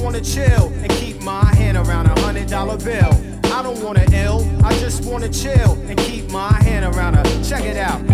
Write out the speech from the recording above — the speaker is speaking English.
just wanna chill and keep my hand around a hundred dollar bill. I don't wanna ill, I just wanna chill and keep my hand around a. Check it out.